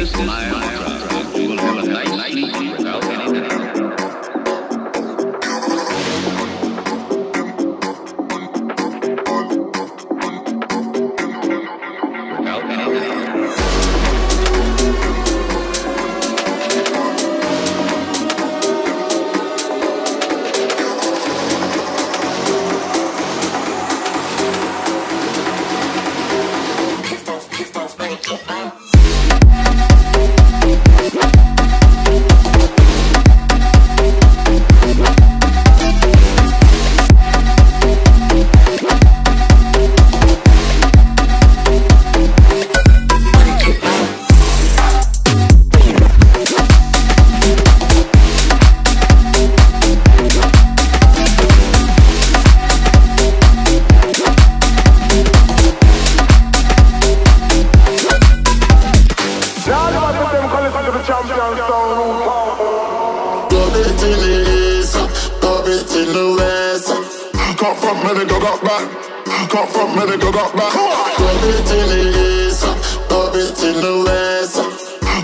this will have a nice sleep without any doubt. Without any doubt. front, man, they go got back. Can't front, man, they go got back. Got it in the east, got it in the west.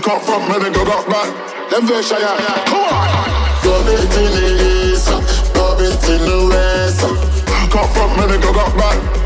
Can't front, man, they go got back. Them very shy, yeah. Come on. Love it in the east, got it in the west. Can't front, man, they go got back.